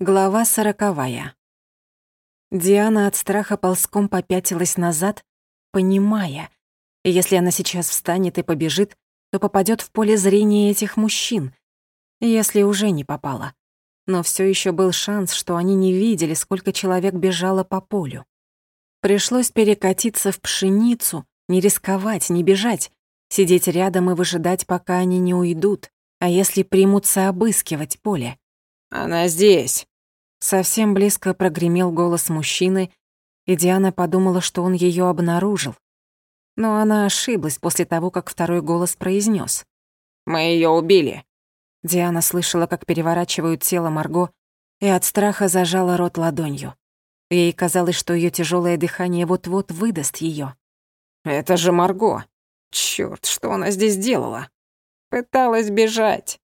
Глава сороковая. Диана от страха ползком попятилась назад, понимая, если она сейчас встанет и побежит, то попадет в поле зрения этих мужчин, если уже не попала. Но все еще был шанс, что они не видели, сколько человек бежало по полю. Пришлось перекатиться в пшеницу, не рисковать, не бежать, сидеть рядом и выжидать, пока они не уйдут, а если примутся обыскивать поле. «Она здесь!» Совсем близко прогремел голос мужчины, и Диана подумала, что он ее обнаружил. Но она ошиблась после того, как второй голос произнес: «Мы ее убили!» Диана слышала, как переворачивают тело Марго, и от страха зажала рот ладонью. Ей казалось, что ее тяжелое дыхание вот-вот выдаст ее. «Это же Марго! Черт, что она здесь делала?» «Пыталась бежать!»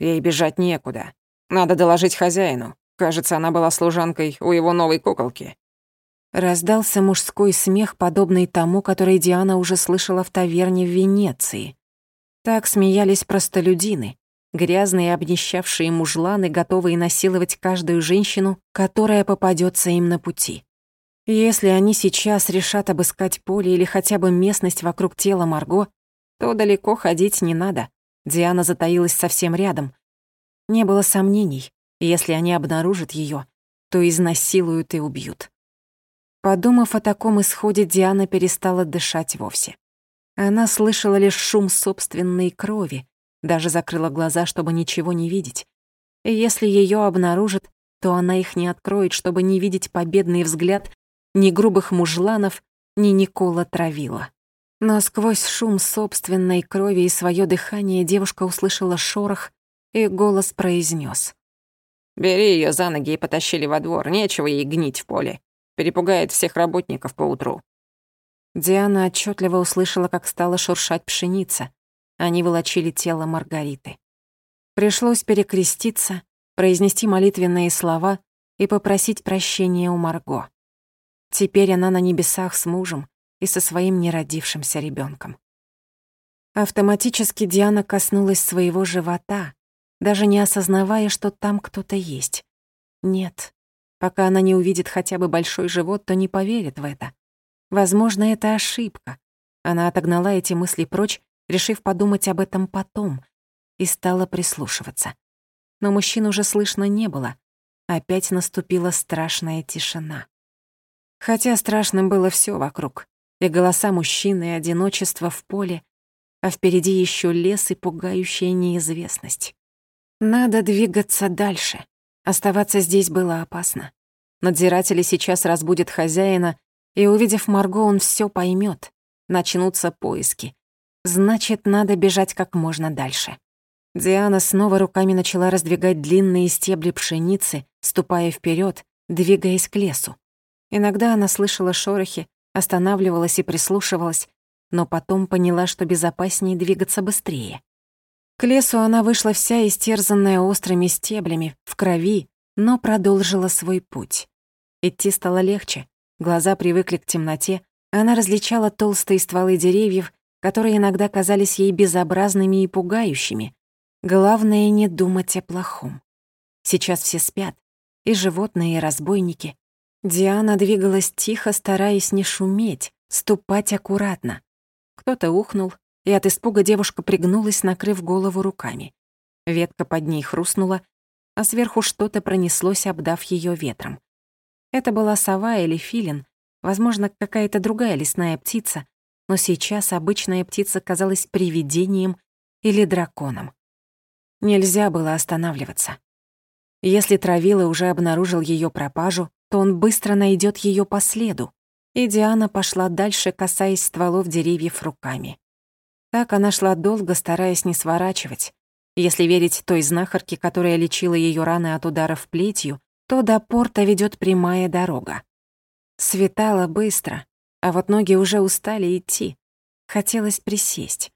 «Ей бежать некуда. Надо доложить хозяину. Кажется, она была служанкой у его новой куколки. Раздался мужской смех, подобный тому, который Диана уже слышала в таверне в Венеции. Так смеялись простолюдины, грязные обнищавшие мужланы, готовые насиловать каждую женщину, которая попадется им на пути. Если они сейчас решат обыскать поле или хотя бы местность вокруг тела Марго, то далеко ходить не надо. Диана затаилась совсем рядом, не было сомнений, если они обнаружат ее, то изнасилуют и убьют. Подумав о таком исходе, Диана перестала дышать вовсе. Она слышала лишь шум собственной крови, даже закрыла глаза, чтобы ничего не видеть. И если ее обнаружат, то она их не откроет, чтобы не видеть победный взгляд ни грубых мужланов, ни Никола Травила. Но сквозь шум собственной крови и свое дыхание девушка услышала шорох и голос произнес: «Бери ее за ноги и потащили во двор, нечего ей гнить в поле. Перепугает всех работников поутру». Диана отчетливо услышала, как стала шуршать пшеница. Они волочили тело Маргариты. Пришлось перекреститься, произнести молитвенные слова и попросить прощения у Марго. Теперь она на небесах с мужем и со своим неродившимся ребенком. Автоматически Диана коснулась своего живота, даже не осознавая, что там кто-то есть. Нет, пока она не увидит хотя бы большой живот, то не поверит в это. Возможно, это ошибка. Она отогнала эти мысли прочь, решив подумать об этом потом, и стала прислушиваться. Но мужчин уже слышно не было. Опять наступила страшная тишина. Хотя страшным было все вокруг. И голоса мужчины, и одиночество в поле, а впереди еще лес и пугающая неизвестность. Надо двигаться дальше. Оставаться здесь было опасно. Надзиратели сейчас разбудят хозяина, и, увидев Марго, он все поймет. Начнутся поиски. Значит, надо бежать как можно дальше. Диана снова руками начала раздвигать длинные стебли пшеницы, ступая вперед, двигаясь к лесу. Иногда она слышала шорохи, останавливалась и прислушивалась, но потом поняла, что безопаснее двигаться быстрее. К лесу она вышла вся истерзанная острыми стеблями, в крови, но продолжила свой путь. Идти стало легче, глаза привыкли к темноте, она различала толстые стволы деревьев, которые иногда казались ей безобразными и пугающими. Главное — не думать о плохом. Сейчас все спят, и животные, и разбойники. Диана двигалась тихо, стараясь не шуметь, ступать аккуратно. Кто-то ухнул, и от испуга девушка пригнулась, накрыв голову руками. Ветка под ней хрустнула, а сверху что-то пронеслось, обдав ее ветром. Это была сова или филин, возможно, какая-то другая лесная птица, но сейчас обычная птица казалась привидением или драконом. Нельзя было останавливаться. Если Травила уже обнаружил ее пропажу, то он быстро найдет ее по следу, и Диана пошла дальше, касаясь стволов деревьев руками. Так она шла долго, стараясь не сворачивать. Если верить той знахарке, которая лечила ее раны от ударов плетью, то до порта ведет прямая дорога. Светало быстро, а вот ноги уже устали идти. Хотелось присесть.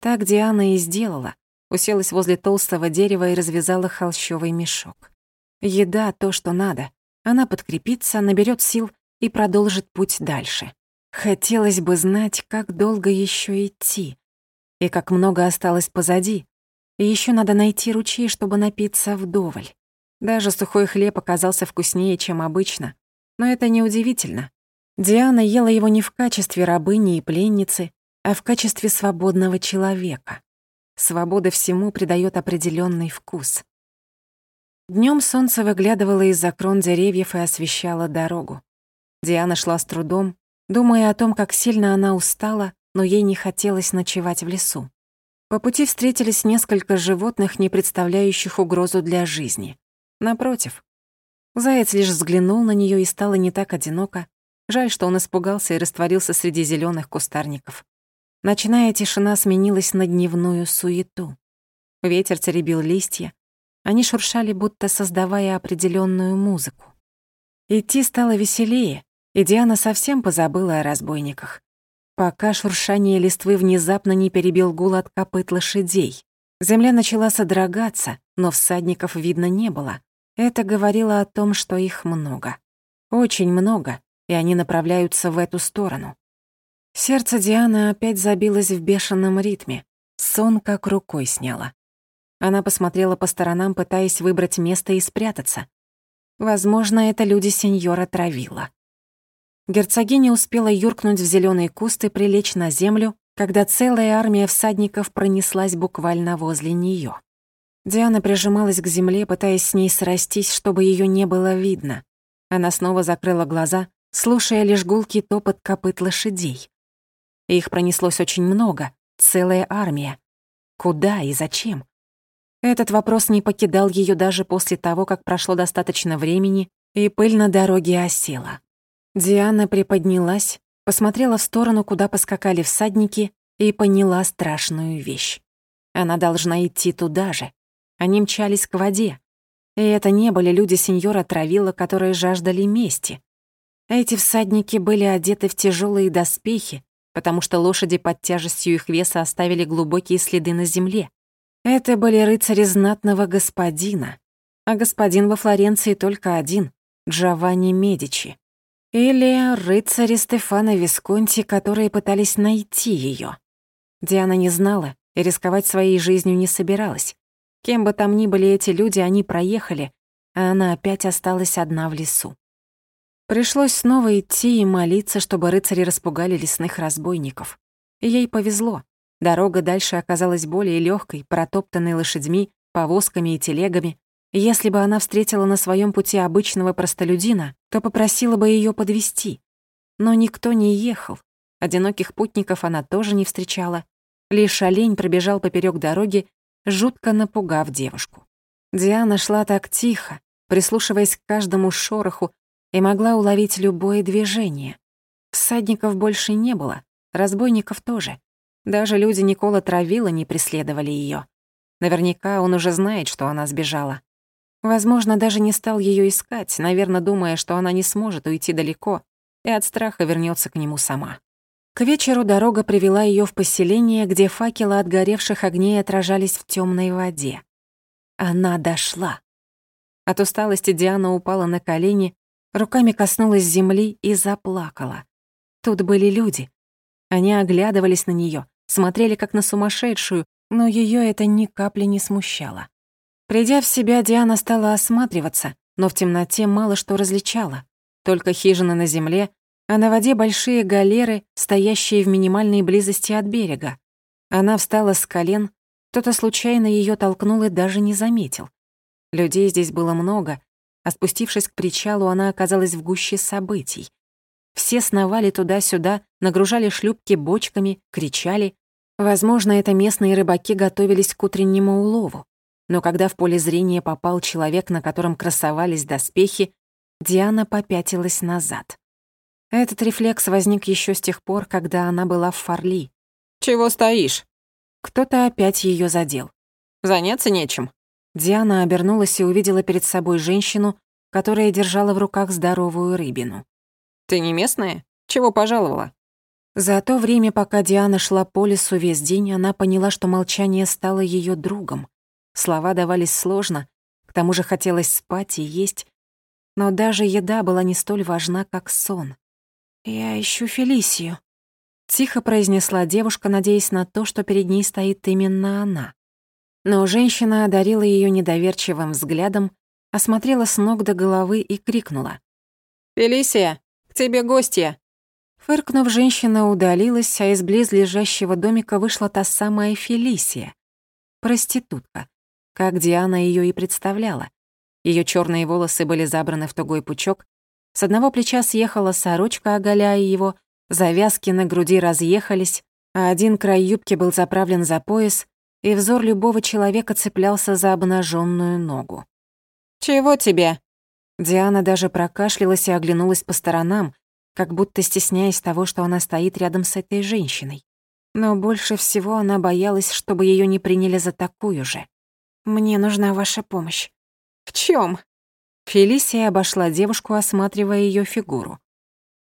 Так Диана и сделала. Уселась возле толстого дерева и развязала холщовый мешок. Еда — то, что надо. Она подкрепится, наберет сил и продолжит путь дальше. Хотелось бы знать, как долго еще идти и как много осталось позади. И ещё надо найти ручей, чтобы напиться вдоволь. Даже сухой хлеб оказался вкуснее, чем обычно. Но это неудивительно. Диана ела его не в качестве рабыни и пленницы, а в качестве свободного человека. Свобода всему придает определенный вкус. Днем солнце выглядывало из-за крон деревьев и освещало дорогу. Диана шла с трудом, думая о том, как сильно она устала, но ей не хотелось ночевать в лесу. По пути встретились несколько животных, не представляющих угрозу для жизни. Напротив. Заяц лишь взглянул на нее и стало не так одиноко. Жаль, что он испугался и растворился среди зеленых кустарников. Ночная тишина сменилась на дневную суету. Ветер теребил листья. Они шуршали, будто создавая определенную музыку. Идти стало веселее, и Диана совсем позабыла о разбойниках. Пока шуршание листвы внезапно не перебил гул от копыт лошадей. Земля начала содрогаться, но всадников видно не было. Это говорило о том, что их много. Очень много, и они направляются в эту сторону. Сердце Дианы опять забилось в бешеном ритме. Сон как рукой сняла. Она посмотрела по сторонам, пытаясь выбрать место и спрятаться. Возможно, это люди сеньора Травила. Герцогиня успела юркнуть в зеленый куст и прилечь на землю, когда целая армия всадников пронеслась буквально возле нее. Диана прижималась к земле, пытаясь с ней срастись, чтобы ее не было видно. Она снова закрыла глаза, слушая лишь гулкий топот копыт лошадей. Их пронеслось очень много, целая армия. Куда и зачем? Этот вопрос не покидал ее даже после того, как прошло достаточно времени, и пыль на дороге осела. Диана приподнялась, посмотрела в сторону, куда поскакали всадники, и поняла страшную вещь. Она должна идти туда же. Они мчались к воде. И это не были люди сеньора Травила, которые жаждали мести. Эти всадники были одеты в тяжелые доспехи, потому что лошади под тяжестью их веса оставили глубокие следы на земле. Это были рыцари знатного господина, а господин во Флоренции только один — Джованни Медичи. Или рыцари Стефана Висконти, которые пытались найти ее. Диана не знала и рисковать своей жизнью не собиралась. Кем бы там ни были эти люди, они проехали, а она опять осталась одна в лесу. Пришлось снова идти и молиться, чтобы рыцари распугали лесных разбойников. Ей повезло. Дорога дальше оказалась более легкой, протоптанной лошадьми, повозками и телегами. если бы она встретила на своем пути обычного простолюдина, то попросила бы ее подвести. Но никто не ехал. Одиноких путников она тоже не встречала. Лишь олень пробежал поперек дороги, жутко напугав девушку. Диана шла так тихо, прислушиваясь к каждому шороху, и могла уловить любое движение. Всадников больше не было, разбойников тоже. Даже люди Никола Травила не преследовали ее. Наверняка он уже знает, что она сбежала. Возможно, даже не стал ее искать, наверное, думая, что она не сможет уйти далеко и от страха вернется к нему сама. К вечеру дорога привела ее в поселение, где факелы от горевших огней отражались в темной воде. Она дошла. От усталости Диана упала на колени руками коснулась земли и заплакала. Тут были люди. Они оглядывались на нее, смотрели как на сумасшедшую, но ее это ни капли не смущало. Придя в себя, Диана стала осматриваться, но в темноте мало что различала. Только хижины на земле, а на воде большие галеры, стоящие в минимальной близости от берега. Она встала с колен, кто-то случайно ее толкнул и даже не заметил. Людей здесь было много, а спустившись к причалу, она оказалась в гуще событий. Все сновали туда-сюда, нагружали шлюпки бочками, кричали. Возможно, это местные рыбаки готовились к утреннему улову. Но когда в поле зрения попал человек, на котором красовались доспехи, Диана попятилась назад. Этот рефлекс возник еще с тех пор, когда она была в Фарли. «Чего стоишь?» Кто-то опять ее задел. «Заняться нечем?» Диана обернулась и увидела перед собой женщину, которая держала в руках здоровую рыбину. «Ты не местная? Чего пожаловала?» За то время, пока Диана шла по лесу весь день, она поняла, что молчание стало ее другом. Слова давались сложно, к тому же хотелось спать и есть, но даже еда была не столь важна, как сон. «Я ищу Фелисию», — тихо произнесла девушка, надеясь на то, что перед ней стоит именно она. Но женщина одарила ее недоверчивым взглядом осмотрела с ног до головы и крикнула. «Фелисия, к тебе гостья!» Фыркнув, женщина удалилась, а из близлежащего домика вышла та самая Фелисия. Проститутка, как Диана ее и представляла. Ее черные волосы были забраны в тугой пучок, с одного плеча съехала сорочка, оголяя его, завязки на груди разъехались, а один край юбки был заправлен за пояс, и взор любого человека цеплялся за обнаженную ногу. «Чего тебе?» Диана даже прокашлялась и оглянулась по сторонам, как будто стесняясь того, что она стоит рядом с этой женщиной. Но больше всего она боялась, чтобы ее не приняли за такую же. «Мне нужна ваша помощь». «В чем? Фелисия обошла девушку, осматривая ее фигуру.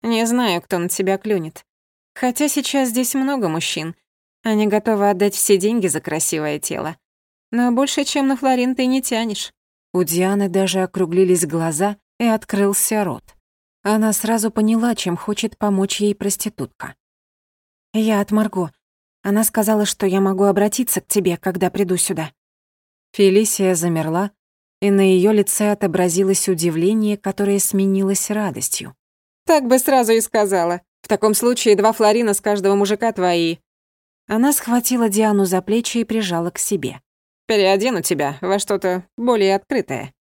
«Не знаю, кто на тебя клюнет. Хотя сейчас здесь много мужчин. Они готовы отдать все деньги за красивое тело. Но больше, чем на Флорин, ты не тянешь». У Дианы даже округлились глаза и открылся рот. Она сразу поняла, чем хочет помочь ей проститутка. «Я от Марго. Она сказала, что я могу обратиться к тебе, когда приду сюда». Фелисия замерла, и на ее лице отобразилось удивление, которое сменилось радостью. «Так бы сразу и сказала. В таком случае два флорина с каждого мужика твои». Она схватила Диану за плечи и прижала к себе. «Переодену тебя во что-то более открытое».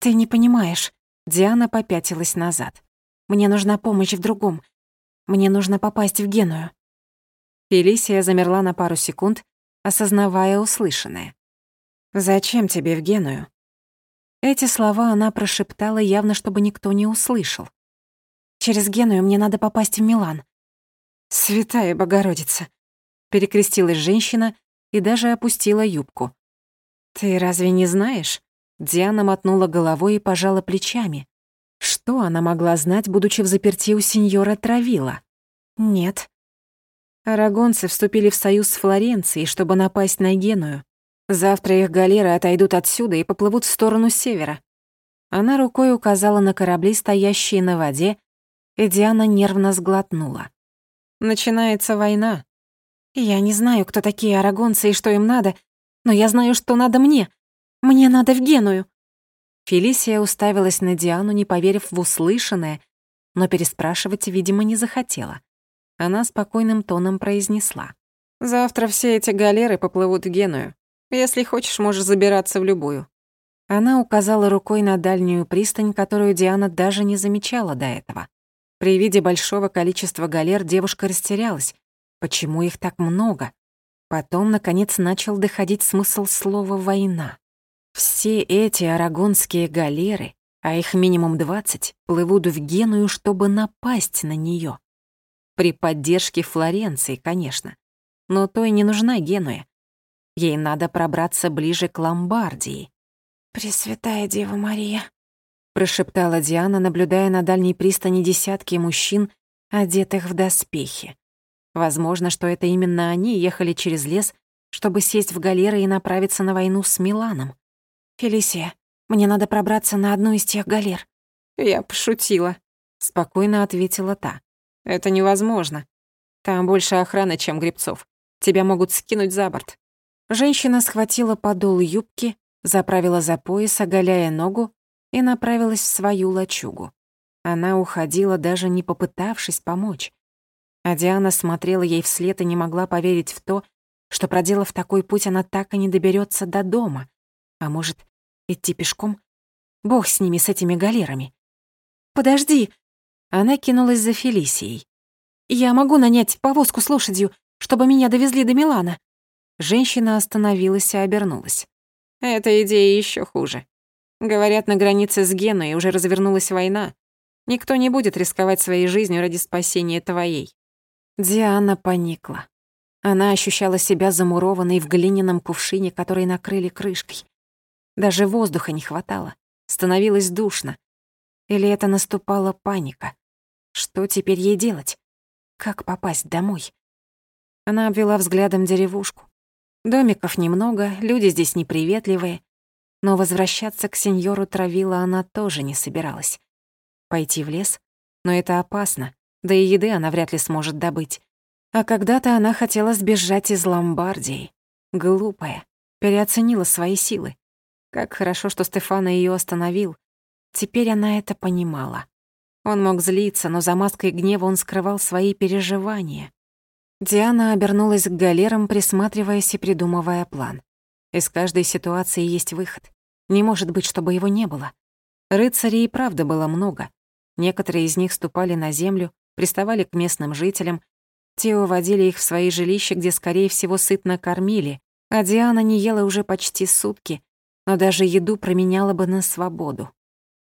«Ты не понимаешь». Диана попятилась назад. «Мне нужна помощь в другом. Мне нужно попасть в Геную». Фелисия замерла на пару секунд, осознавая услышанное. «Зачем тебе в Геную?» Эти слова она прошептала явно, чтобы никто не услышал. «Через Геную мне надо попасть в Милан». «Святая Богородица!» Перекрестилась женщина и даже опустила юбку. «Ты разве не знаешь?» Диана мотнула головой и пожала плечами. Что она могла знать, будучи в заперти у сеньора Травила? Нет. Арагонцы вступили в союз с Флоренцией, чтобы напасть на Геную. Завтра их галеры отойдут отсюда и поплывут в сторону севера. Она рукой указала на корабли, стоящие на воде, и Диана нервно сглотнула. Начинается война. Я не знаю, кто такие арагонцы и что им надо, но я знаю, что надо мне. Мне надо в Геную. Фелисия уставилась на Диану, не поверив в услышанное, но переспрашивать, видимо, не захотела. Она спокойным тоном произнесла. «Завтра все эти галеры поплывут в Геную. Если хочешь, можешь забираться в любую». Она указала рукой на дальнюю пристань, которую Диана даже не замечала до этого. При виде большого количества галер девушка растерялась. Почему их так много? Потом, наконец, начал доходить смысл слова «война». Все эти арагонские галеры, а их минимум двадцать, плывут в Геную, чтобы напасть на нее. При поддержке Флоренции, конечно. Но той не нужна Генуя. Ей надо пробраться ближе к Ломбардии. «Пресвятая Дева Мария», — прошептала Диана, наблюдая на дальней пристани десятки мужчин, одетых в доспехи. Возможно, что это именно они ехали через лес, чтобы сесть в галеры и направиться на войну с Миланом. «Фелисия, мне надо пробраться на одну из тех галер». «Я пошутила», — спокойно ответила та. «Это невозможно. Там больше охраны, чем гребцов. Тебя могут скинуть за борт. Женщина схватила подол юбки, заправила за пояс, оголяя ногу, и направилась в свою лачугу. Она уходила, даже не попытавшись помочь. А Диана смотрела ей вслед и не могла поверить в то, что, проделав такой путь, она так и не доберется до дома. А может, идти пешком? Бог с ними, с этими галерами. «Подожди!» Она кинулась за Фелисией. «Я могу нанять повозку с лошадью, чтобы меня довезли до Милана». Женщина остановилась и обернулась. Эта идея еще хуже. Говорят, на границе с Геной уже развернулась война. Никто не будет рисковать своей жизнью ради спасения твоей. Диана поникла. Она ощущала себя замурованной в глиняном кувшине, который накрыли крышкой. Даже воздуха не хватало. Становилось душно. Или это наступала паника? Что теперь ей делать? Как попасть домой? Она обвела взглядом деревушку. Домиков немного, люди здесь неприветливые. Но возвращаться к сеньору Травила она тоже не собиралась. Пойти в лес? Но это опасно, да и еды она вряд ли сможет добыть. А когда-то она хотела сбежать из Ломбардии. Глупая, переоценила свои силы. Как хорошо, что Стефана ее остановил. Теперь она это понимала. Он мог злиться, но за маской гнева он скрывал свои переживания. Диана обернулась к галерам, присматриваясь и придумывая план. Из каждой ситуации есть выход. Не может быть, чтобы его не было. Рыцарей и правда было много. Некоторые из них ступали на землю, приставали к местным жителям. Те уводили их в свои жилища, где, скорее всего, сытно кормили, а Диана не ела уже почти сутки, но даже еду променяла бы на свободу.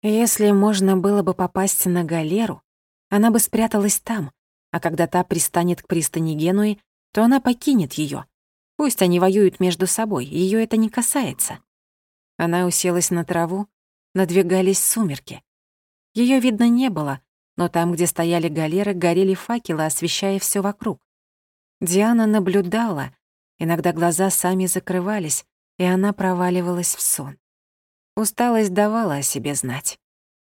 Если можно было бы попасть на галеру, она бы спряталась там, а когда та пристанет к пристани Генуи, то она покинет ее. Пусть они воюют между собой, ее это не касается. Она уселась на траву, надвигались сумерки. Ее видно не было, но там, где стояли галеры, горели факелы, освещая все вокруг. Диана наблюдала, иногда глаза сами закрывались, и она проваливалась в сон. Усталость давала о себе знать.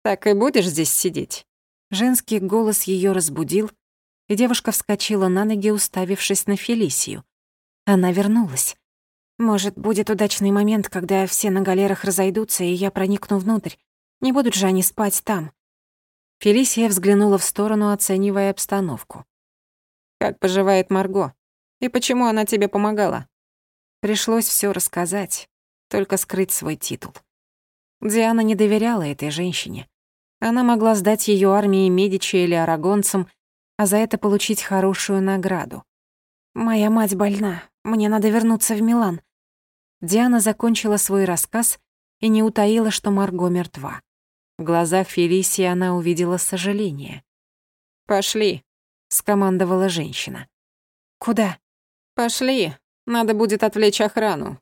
«Так и будешь здесь сидеть?» Женский голос ее разбудил, и девушка вскочила на ноги, уставившись на Фелисию. Она вернулась. «Может, будет удачный момент, когда все на галерах разойдутся, и я проникну внутрь. Не будут же они спать там». Фелисия взглянула в сторону, оценивая обстановку. «Как поживает Марго? И почему она тебе помогала?» Пришлось все рассказать, только скрыть свой титул. Диана не доверяла этой женщине. Она могла сдать ее армии Медичи или арагонцам, а за это получить хорошую награду. «Моя мать больна, мне надо вернуться в Милан». Диана закончила свой рассказ и не утаила, что Марго мертва. В глазах Фелисии она увидела сожаление. «Пошли», — скомандовала женщина. «Куда?» «Пошли, надо будет отвлечь охрану».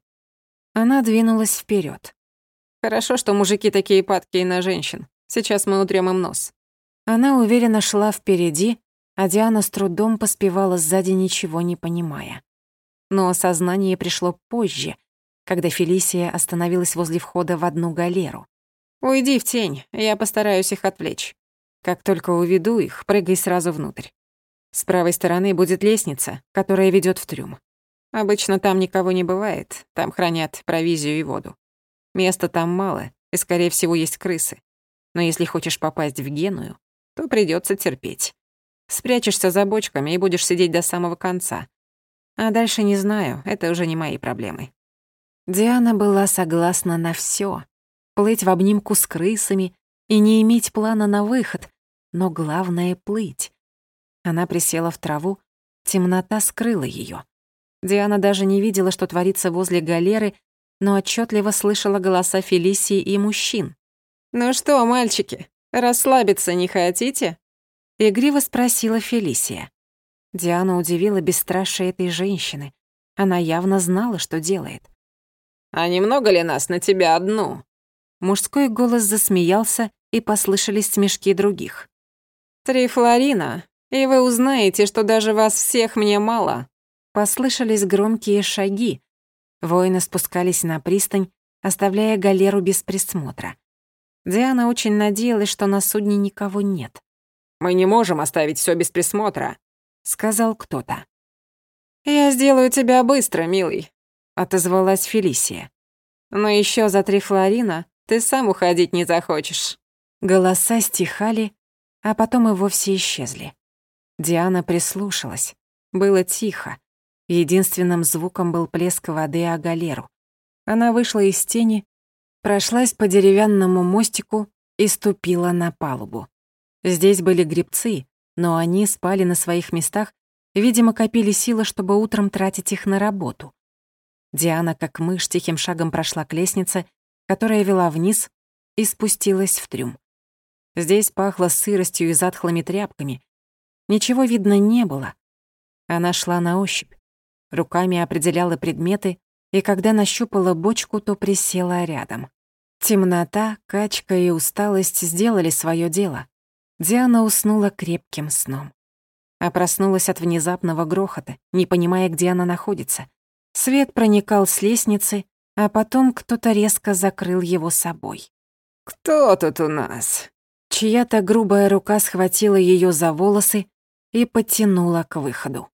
Она двинулась вперед. Хорошо, что мужики такие падкие на женщин. Сейчас мы утрем им нос. Она уверенно шла впереди, а Диана с трудом поспевала сзади, ничего не понимая. Но осознание пришло позже, когда Фелисия остановилась возле входа в одну галеру. «Уйди в тень, я постараюсь их отвлечь. Как только уведу их, прыгай сразу внутрь. С правой стороны будет лестница, которая ведет в трюм. Обычно там никого не бывает, там хранят провизию и воду. Места там мало, и, скорее всего, есть крысы. Но если хочешь попасть в Геную, то придется терпеть. Спрячешься за бочками и будешь сидеть до самого конца. А дальше не знаю, это уже не мои проблемы. Диана была согласна на все: Плыть в обнимку с крысами и не иметь плана на выход, но главное — плыть. Она присела в траву, темнота скрыла ее. Диана даже не видела, что творится возле галеры, но отчетливо слышала голоса Фелисии и мужчин. «Ну что, мальчики, расслабиться не хотите?» Игриво спросила Фелисия. Диана удивила бесстрашие этой женщины. Она явно знала, что делает. «А немного ли нас на тебя одну?» Мужской голос засмеялся, и послышались смешки других. «Три флорина, и вы узнаете, что даже вас всех мне мало». Послышались громкие шаги, Воины спускались на пристань, оставляя галеру без присмотра. Диана очень надеялась, что на судне никого нет. «Мы не можем оставить все без присмотра», — сказал кто-то. «Я сделаю тебя быстро, милый», — отозвалась Фелисия. «Но еще за три флорина ты сам уходить не захочешь». Голоса стихали, а потом и вовсе исчезли. Диана прислушалась. Было тихо. Единственным звуком был плеск воды о галеру. Она вышла из тени, прошлась по деревянному мостику и ступила на палубу. Здесь были грибцы, но они спали на своих местах, видимо, копили силы, чтобы утром тратить их на работу. Диана, как мышь, тихим шагом прошла к лестнице, которая вела вниз, и спустилась в трюм. Здесь пахло сыростью и затхлыми тряпками. Ничего видно не было. Она шла на ощупь руками определяла предметы, и когда нащупала бочку, то присела рядом. Темнота, качка и усталость сделали свое дело. Диана уснула крепким сном. А проснулась от внезапного грохота, не понимая, где она находится. Свет проникал с лестницы, а потом кто-то резко закрыл его собой. «Кто тут у нас?» Чья-то грубая рука схватила ее за волосы и подтянула к выходу.